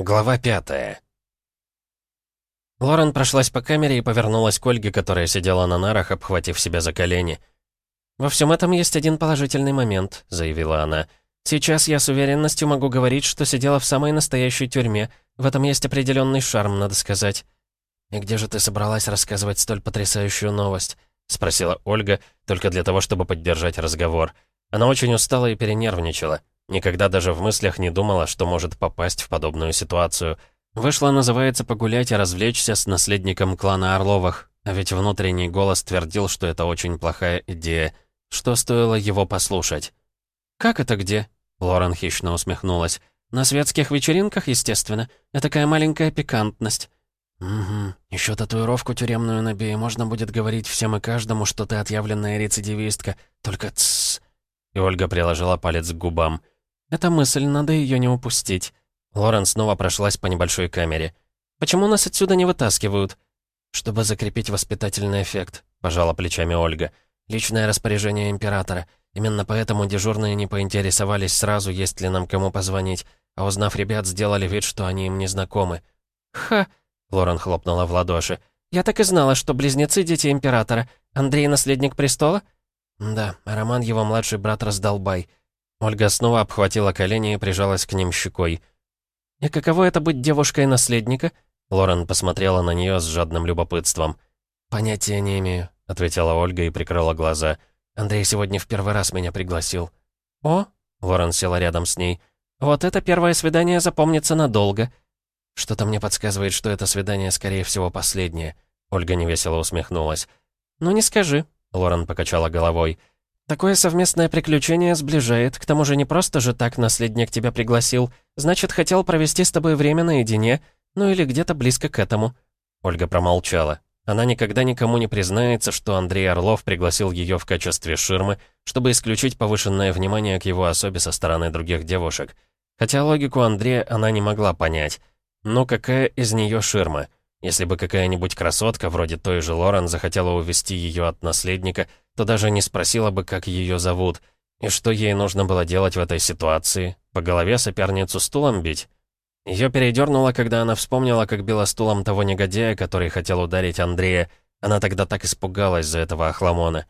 Глава пятая. Лорен прошлась по камере и повернулась к Ольге, которая сидела на нарах, обхватив себя за колени. «Во всем этом есть один положительный момент», — заявила она. «Сейчас я с уверенностью могу говорить, что сидела в самой настоящей тюрьме. В этом есть определенный шарм, надо сказать». «И где же ты собралась рассказывать столь потрясающую новость?» — спросила Ольга, только для того, чтобы поддержать разговор. Она очень устала и перенервничала. Никогда даже в мыслях не думала, что может попасть в подобную ситуацию. Вышла, называется, погулять и развлечься с наследником клана Орловых. А ведь внутренний голос твердил, что это очень плохая идея. Что стоило его послушать? «Как это где?» Лорен хищно усмехнулась. «На светских вечеринках, естественно. Это такая маленькая пикантность». «Угу. Еще татуировку тюремную набей, можно будет говорить всем и каждому, что ты отъявленная рецидивистка. Только тссс». И Ольга приложила палец к губам. «Это мысль, надо ее не упустить». Лорен снова прошлась по небольшой камере. «Почему нас отсюда не вытаскивают?» «Чтобы закрепить воспитательный эффект», — пожала плечами Ольга. «Личное распоряжение императора. Именно поэтому дежурные не поинтересовались сразу, есть ли нам кому позвонить, а узнав ребят, сделали вид, что они им не знакомы». «Ха!» — Лорен хлопнула в ладоши. «Я так и знала, что близнецы — дети императора. Андрей — наследник престола?» «Да, Роман — его младший брат Раздолбай. Ольга снова обхватила колени и прижалась к ним щекой. «И каково это быть девушкой наследника?» Лорен посмотрела на нее с жадным любопытством. «Понятия не имею», — ответила Ольга и прикрыла глаза. «Андрей сегодня в первый раз меня пригласил». «О?» — Лорен села рядом с ней. «Вот это первое свидание запомнится надолго». «Что-то мне подсказывает, что это свидание, скорее всего, последнее». Ольга невесело усмехнулась. «Ну не скажи», — Лорен покачала головой. Такое совместное приключение сближает. К тому же не просто же так наследник тебя пригласил. Значит, хотел провести с тобой время наедине. Ну или где-то близко к этому». Ольга промолчала. Она никогда никому не признается, что Андрей Орлов пригласил ее в качестве ширмы, чтобы исключить повышенное внимание к его особе со стороны других девушек. Хотя логику Андрея она не могла понять. Но какая из нее ширма? Если бы какая-нибудь красотка, вроде той же Лорен, захотела увести ее от наследника, то даже не спросила бы, как ее зовут. И что ей нужно было делать в этой ситуации? По голове соперницу стулом бить? Ее передернуло, когда она вспомнила, как била стулом того негодяя, который хотел ударить Андрея. Она тогда так испугалась за этого охламона.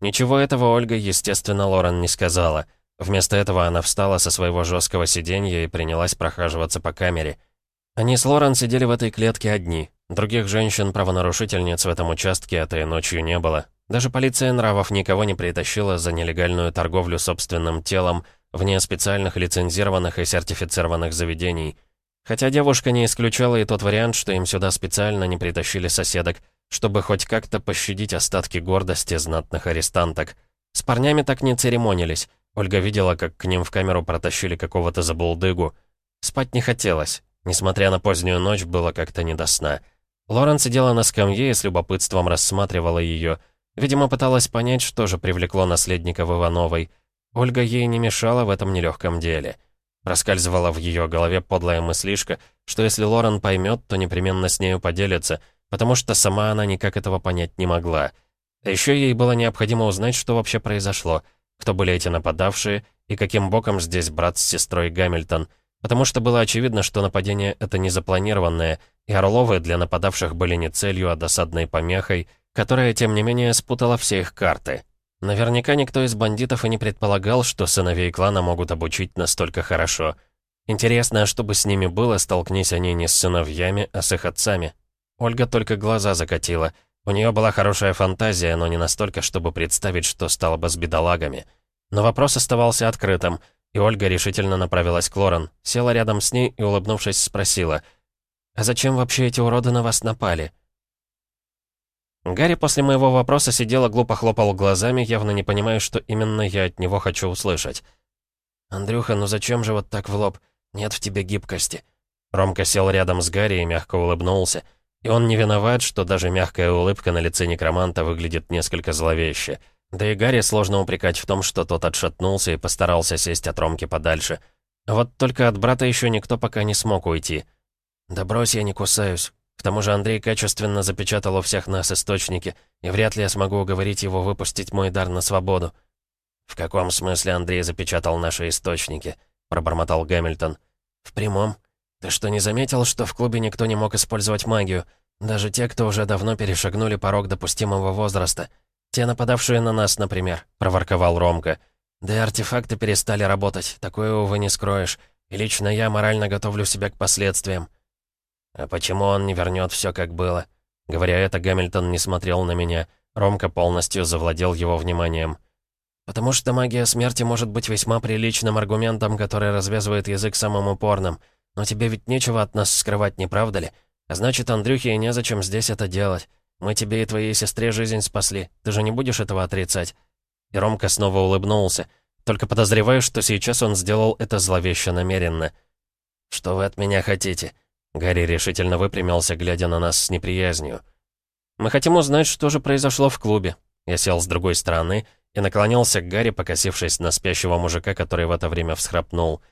Ничего этого Ольга, естественно, Лорен не сказала. Вместо этого она встала со своего жесткого сиденья и принялась прохаживаться по камере. Они с Лорен сидели в этой клетке одни. Других женщин-правонарушительниц в этом участке этой ночью не было. Даже полиция нравов никого не притащила за нелегальную торговлю собственным телом вне специальных лицензированных и сертифицированных заведений. Хотя девушка не исключала и тот вариант, что им сюда специально не притащили соседок, чтобы хоть как-то пощадить остатки гордости знатных арестанток. С парнями так не церемонились. Ольга видела, как к ним в камеру протащили какого-то забулдыгу. Спать не хотелось. Несмотря на позднюю ночь, было как-то не до сна. Лорен сидела на скамье и с любопытством рассматривала ее — Видимо, пыталась понять, что же привлекло наследника в Ивановой. Ольга ей не мешала в этом нелегком деле. Проскальзывала в ее голове подлая мыслишка, что если Лорен поймет, то непременно с нею поделится, потому что сама она никак этого понять не могла. А еще ей было необходимо узнать, что вообще произошло, кто были эти нападавшие и каким боком здесь брат с сестрой Гамильтон, потому что было очевидно, что нападение это не запланированное, и Орловы для нападавших были не целью, а досадной помехой — которая, тем не менее, спутала все их карты. Наверняка никто из бандитов и не предполагал, что сыновей клана могут обучить настолько хорошо. Интересно, а что бы с ними было, столкнись они не с сыновьями, а с их отцами. Ольга только глаза закатила. У нее была хорошая фантазия, но не настолько, чтобы представить, что стало бы с бедолагами. Но вопрос оставался открытым, и Ольга решительно направилась к Лорен, села рядом с ней и, улыбнувшись, спросила, «А зачем вообще эти уроды на вас напали?» Гарри после моего вопроса сидел глупо хлопал глазами, явно не понимая, что именно я от него хочу услышать. «Андрюха, ну зачем же вот так в лоб? Нет в тебе гибкости». Ромка сел рядом с Гарри и мягко улыбнулся. И он не виноват, что даже мягкая улыбка на лице некроманта выглядит несколько зловеще. Да и Гарри сложно упрекать в том, что тот отшатнулся и постарался сесть от Ромки подальше. вот только от брата еще никто пока не смог уйти. «Да брось, я не кусаюсь. К тому же Андрей качественно запечатал у всех нас источники, и вряд ли я смогу уговорить его выпустить мой дар на свободу». «В каком смысле Андрей запечатал наши источники?» — пробормотал Гамильтон. «В прямом. «Ты что, не заметил, что в клубе никто не мог использовать магию? Даже те, кто уже давно перешагнули порог допустимого возраста. Те нападавшие на нас, например», — проворковал Ромка. «Да и артефакты перестали работать, такое, увы, не скроешь. И лично я морально готовлю себя к последствиям». «А почему он не вернет все, как было?» Говоря это, Гамильтон не смотрел на меня. Ромка полностью завладел его вниманием. «Потому что магия смерти может быть весьма приличным аргументом, который развязывает язык самым упорным. Но тебе ведь нечего от нас скрывать, не правда ли? А значит, Андрюхе и незачем здесь это делать. Мы тебе и твоей сестре жизнь спасли. Ты же не будешь этого отрицать?» И Ромка снова улыбнулся. Только подозреваю, что сейчас он сделал это зловеще намеренно. «Что вы от меня хотите?» Гарри решительно выпрямился, глядя на нас с неприязнью. «Мы хотим узнать, что же произошло в клубе». Я сел с другой стороны и наклонился к Гарри, покосившись на спящего мужика, который в это время всхрапнул.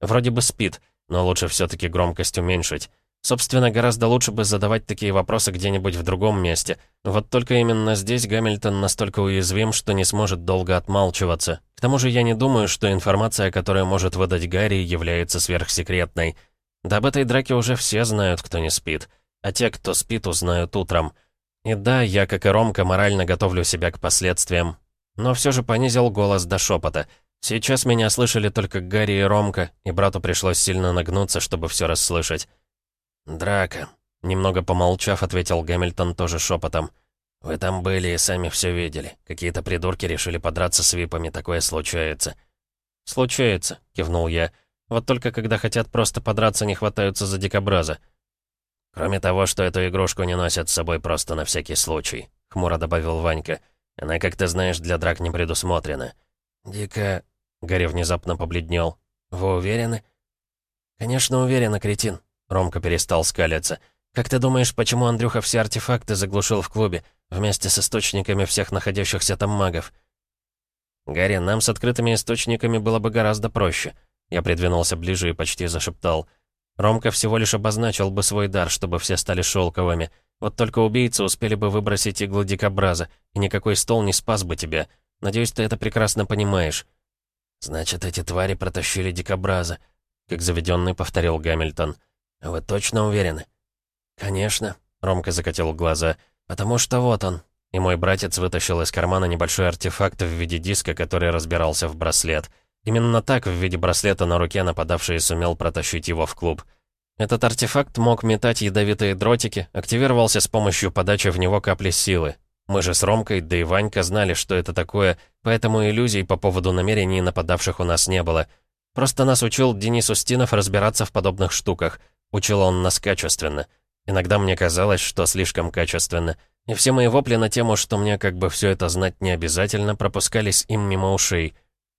Вроде бы спит, но лучше все таки громкость уменьшить. Собственно, гораздо лучше бы задавать такие вопросы где-нибудь в другом месте. Вот только именно здесь Гамильтон настолько уязвим, что не сможет долго отмалчиваться. К тому же я не думаю, что информация, которую может выдать Гарри, является сверхсекретной. Да об этой драке уже все знают, кто не спит. А те, кто спит, узнают утром. И да, я, как и Ромка, морально готовлю себя к последствиям. Но все же понизил голос до шепота. Сейчас меня слышали только Гарри и Ромка, и брату пришлось сильно нагнуться, чтобы все расслышать. «Драка», — немного помолчав, ответил Гамильтон тоже шепотом. «Вы там были и сами все видели. Какие-то придурки решили подраться с випами, такое случается». «Случается», — кивнул я. «Вот только когда хотят просто подраться, не хватаются за дикобраза». «Кроме того, что эту игрушку не носят с собой просто на всякий случай», — хмуро добавил Ванька. «Она, как ты знаешь, для драк не предусмотрена». «Дико...» — Гарри внезапно побледнел. «Вы уверены?» «Конечно уверена, кретин», Ромка перестал скалиться. «Как ты думаешь, почему Андрюха все артефакты заглушил в клубе, вместе с источниками всех находящихся там магов?» «Гарри, нам с открытыми источниками было бы гораздо проще». Я придвинулся ближе и почти зашептал. Ромка всего лишь обозначил бы свой дар, чтобы все стали шелковыми. Вот только убийцы успели бы выбросить иглы дикобраза, и никакой стол не спас бы тебя. Надеюсь, ты это прекрасно понимаешь. «Значит, эти твари протащили дикобраза», — как заведенный повторил Гамильтон. «Вы точно уверены?» «Конечно», — Ромка закатил глаза, «потому что вот он». И мой братец вытащил из кармана небольшой артефакт в виде диска, который разбирался в браслет. Именно так, в виде браслета на руке нападавший сумел протащить его в клуб. Этот артефакт мог метать ядовитые дротики, активировался с помощью подачи в него капли силы. Мы же с Ромкой, да и Ванька знали, что это такое, поэтому иллюзий по поводу намерений нападавших у нас не было. Просто нас учил Денис Устинов разбираться в подобных штуках — Учил он нас качественно. Иногда мне казалось, что слишком качественно. И все мои вопли на тему, что мне как бы все это знать не обязательно, пропускались им мимо ушей.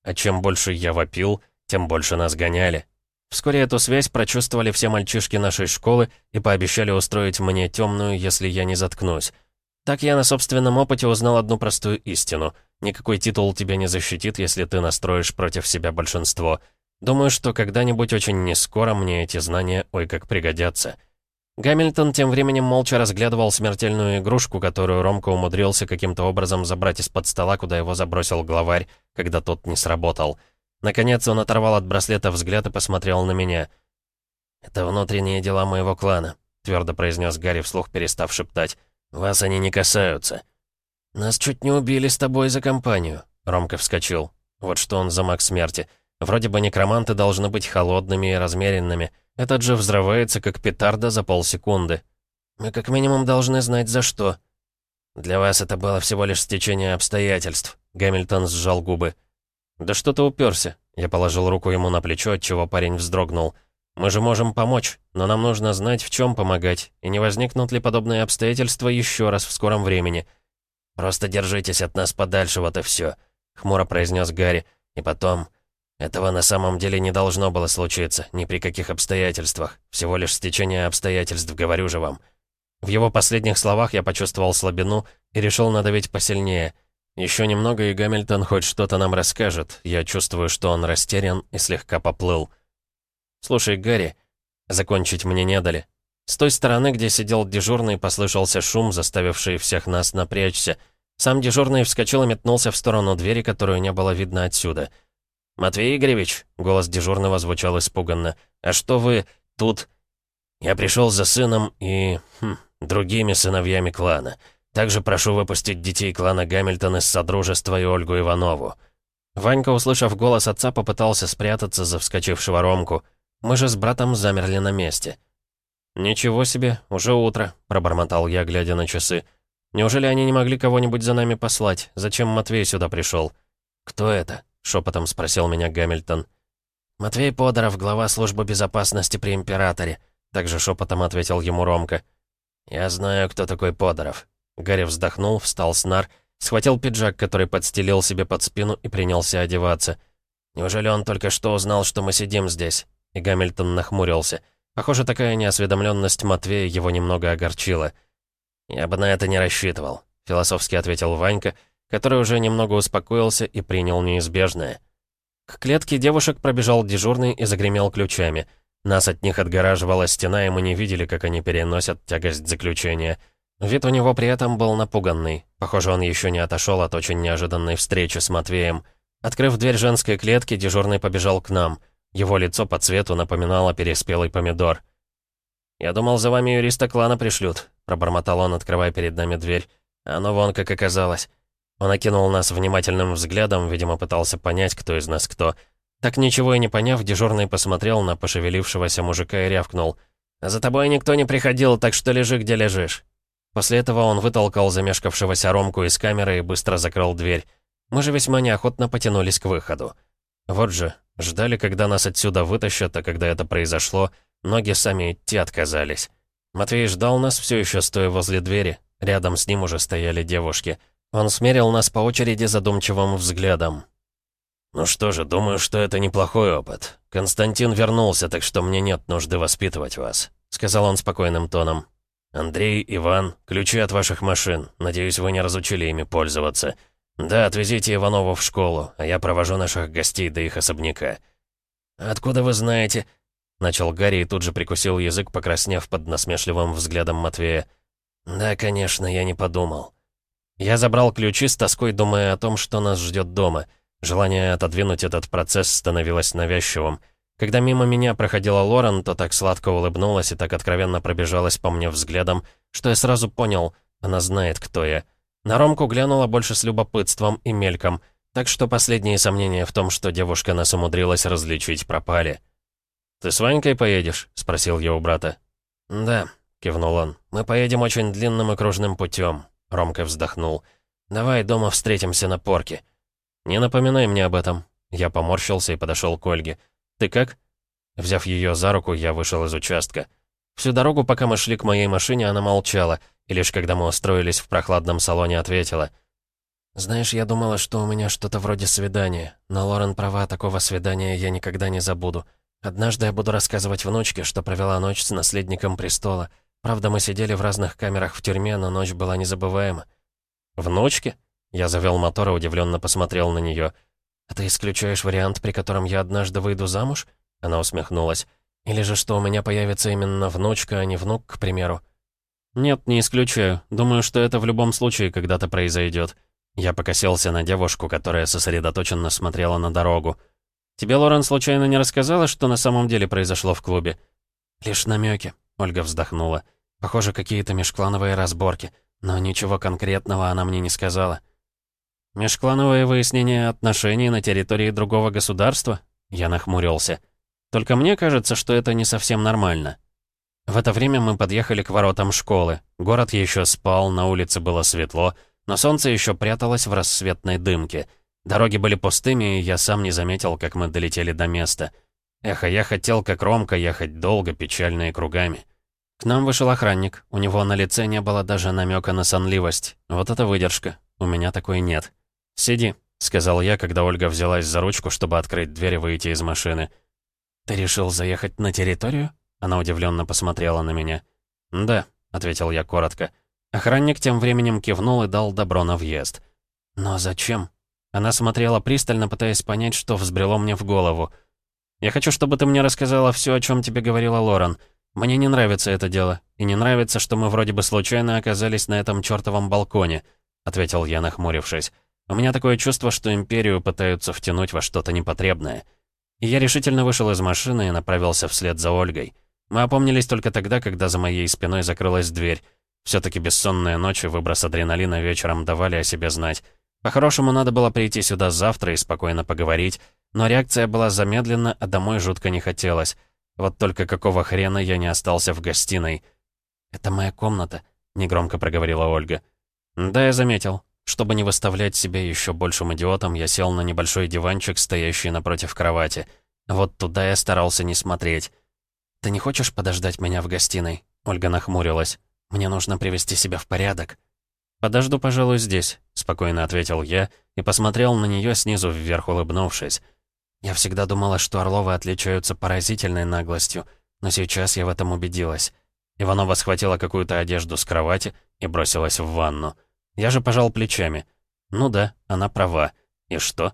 А чем больше я вопил, тем больше нас гоняли. Вскоре эту связь прочувствовали все мальчишки нашей школы и пообещали устроить мне темную, если я не заткнусь. Так я на собственном опыте узнал одну простую истину. Никакой титул тебя не защитит, если ты настроишь против себя большинство — Думаю, что когда-нибудь очень нескоро мне эти знания ой как пригодятся. Гамильтон тем временем молча разглядывал смертельную игрушку, которую Ромка умудрился каким-то образом забрать из-под стола, куда его забросил главарь, когда тот не сработал. Наконец он оторвал от браслета взгляд и посмотрел на меня. «Это внутренние дела моего клана», — твердо произнес Гарри вслух, перестав шептать. «Вас они не касаются». «Нас чуть не убили с тобой за компанию», — Ромка вскочил. Вот что он за маг смерти. Вроде бы некроманты должны быть холодными и размеренными. Этот же взрывается, как петарда за полсекунды. Мы как минимум должны знать, за что. Для вас это было всего лишь стечение обстоятельств. Гамильтон сжал губы. «Да что ты уперся?» Я положил руку ему на плечо, отчего парень вздрогнул. «Мы же можем помочь, но нам нужно знать, в чем помогать, и не возникнут ли подобные обстоятельства еще раз в скором времени. Просто держитесь от нас подальше, вот и все», — хмуро произнес Гарри. «И потом, этого на самом деле не должно было случиться, ни при каких обстоятельствах. Всего лишь стечение обстоятельств, говорю же вам. В его последних словах я почувствовал слабину и решил надавить посильнее. Еще немного, и Гамильтон хоть что-то нам расскажет. Я чувствую, что он растерян и слегка поплыл. «Слушай, Гарри, закончить мне не дали. С той стороны, где сидел дежурный, послышался шум, заставивший всех нас напрячься. Сам дежурный вскочил и метнулся в сторону двери, которую не было видно отсюда — «Матвей Игоревич», — голос дежурного звучал испуганно, «а что вы тут?» Я пришел за сыном и... Хм, другими сыновьями клана. Также прошу выпустить детей клана Гамильтон из Содружества и Ольгу Иванову». Ванька, услышав голос отца, попытался спрятаться за вскочившего Ромку. Мы же с братом замерли на месте. «Ничего себе, уже утро», — пробормотал я, глядя на часы. «Неужели они не могли кого-нибудь за нами послать? Зачем Матвей сюда пришел?» «Кто это?» — шепотом спросил меня Гамильтон. «Матвей Подоров, глава службы безопасности при Императоре», — также шепотом ответил ему Ромка. «Я знаю, кто такой Подоров». Гарри вздохнул, встал с нар, схватил пиджак, который подстелил себе под спину и принялся одеваться. «Неужели он только что узнал, что мы сидим здесь?» И Гамильтон нахмурился. Похоже, такая неосведомленность Матвея его немного огорчила. «Я бы на это не рассчитывал», — философски ответил Ванька, который уже немного успокоился и принял неизбежное. К клетке девушек пробежал дежурный и загремел ключами. Нас от них отгораживала стена, и мы не видели, как они переносят тягость заключения. Вид у него при этом был напуганный. Похоже, он еще не отошел от очень неожиданной встречи с Матвеем. Открыв дверь женской клетки, дежурный побежал к нам — его лицо по цвету напоминало переспелый помидор. «Я думал, за вами юриста клана пришлют», — пробормотал он, открывая перед нами дверь. «Оно вон как оказалось». Он окинул нас внимательным взглядом, видимо, пытался понять, кто из нас кто. Так ничего и не поняв, дежурный посмотрел на пошевелившегося мужика и рявкнул. «За тобой никто не приходил, так что лежи, где лежишь». После этого он вытолкал замешкавшегося Ромку из камеры и быстро закрыл дверь. Мы же весьма неохотно потянулись к выходу. Вот же, Ждали, когда нас отсюда вытащат, а когда это произошло, ноги сами идти отказались. Матвей ждал нас, все еще стоя возле двери. Рядом с ним уже стояли девушки. Он смерил нас по очереди задумчивым взглядом. «Ну что же, думаю, что это неплохой опыт. Константин вернулся, так что мне нет нужды воспитывать вас», — сказал он спокойным тоном. «Андрей, Иван, ключи от ваших машин. Надеюсь, вы не разучили ими пользоваться. «Да, отвезите Иванову в школу, а я провожу наших гостей до их особняка». «Откуда вы знаете?» Начал Гарри и тут же прикусил язык, покраснев под насмешливым взглядом Матвея. «Да, конечно, я не подумал». Я забрал ключи с тоской, думая о том, что нас ждет дома. Желание отодвинуть этот процесс становилось навязчивым. Когда мимо меня проходила Лорен, то так сладко улыбнулась и так откровенно пробежалась по мне взглядом, что я сразу понял, она знает, кто я. На Ромку глянула больше с любопытством и мельком, так что последние сомнения в том, что девушка нас умудрилась различить, пропали. «Ты с Ванькой поедешь?» — спросил я у брата. «Да», — кивнул он. «Мы поедем очень длинным и кружным путем», — Ромка вздохнул. «Давай дома встретимся на порке». «Не напоминай мне об этом». Я поморщился и подошел к Ольге. «Ты как?» Взяв ее за руку, я вышел из участка. Всю дорогу, пока мы шли к моей машине, она молчала — и лишь когда мы устроились в прохладном салоне, ответила. «Знаешь, я думала, что у меня что-то вроде свидания, но Лорен права, такого свидания я никогда не забуду. Однажды я буду рассказывать внучке, что провела ночь с наследником престола. Правда, мы сидели в разных камерах в тюрьме, но ночь была незабываема». «Внучке?» Я завел мотор и удивленно посмотрел на нее. «А ты исключаешь вариант, при котором я однажды выйду замуж?» Она усмехнулась. «Или же что у меня появится именно внучка, а не внук, к примеру?» «Нет, не исключаю. Думаю, что это в любом случае когда-то произойдет». Я покосился на девушку, которая сосредоточенно смотрела на дорогу. «Тебе Лорен случайно не рассказала, что на самом деле произошло в клубе?» «Лишь намеки», — Ольга вздохнула. «Похоже, какие-то межклановые разборки, но ничего конкретного она мне не сказала». «Межклановое выяснение отношений на территории другого государства?» Я нахмурился. «Только мне кажется, что это не совсем нормально». В это время мы подъехали к воротам школы. Город еще спал, на улице было светло, но солнце еще пряталось в рассветной дымке. Дороги были пустыми, и я сам не заметил, как мы долетели до места. Эх, а я хотел, как Ромка, ехать долго, печальные кругами. К нам вышел охранник. У него на лице не было даже намека на сонливость. Вот это выдержка. У меня такой нет. «Сиди», — сказал я, когда Ольга взялась за ручку, чтобы открыть дверь и выйти из машины. «Ты решил заехать на территорию?» Она удивленно посмотрела на меня. «Да», — ответил я коротко. Охранник тем временем кивнул и дал добро на въезд. «Но зачем?» Она смотрела пристально, пытаясь понять, что взбрело мне в голову. «Я хочу, чтобы ты мне рассказала все, о чем тебе говорила Лорен. Мне не нравится это дело, и не нравится, что мы вроде бы случайно оказались на этом чертовом балконе», — ответил я, нахмурившись. «У меня такое чувство, что Империю пытаются втянуть во что-то непотребное». И я решительно вышел из машины и направился вслед за Ольгой. Мы опомнились только тогда, когда за моей спиной закрылась дверь. Все-таки бессонные ночи, выброс адреналина вечером давали о себе знать. По-хорошему, надо было прийти сюда завтра и спокойно поговорить, но реакция была замедлена, а домой жутко не хотелось. Вот только какого хрена я не остался в гостиной? «Это моя комната», — негромко проговорила Ольга. «Да, я заметил. Чтобы не выставлять себя еще большим идиотом, я сел на небольшой диванчик, стоящий напротив кровати. Вот туда я старался не смотреть. «Ты не хочешь подождать меня в гостиной?» Ольга нахмурилась. «Мне нужно привести себя в порядок». «Подожду, пожалуй, здесь», — спокойно ответил я и посмотрел на нее снизу вверх, улыбнувшись. «Я всегда думала, что Орловы отличаются поразительной наглостью, но сейчас я в этом убедилась». Иванова схватила какую-то одежду с кровати и бросилась в ванну. Я же пожал плечами. «Ну да, она права. И что?»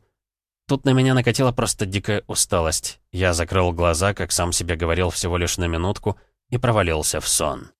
Тут на меня накатила просто дикая усталость. Я закрыл глаза, как сам себе говорил, всего лишь на минутку, и провалился в сон.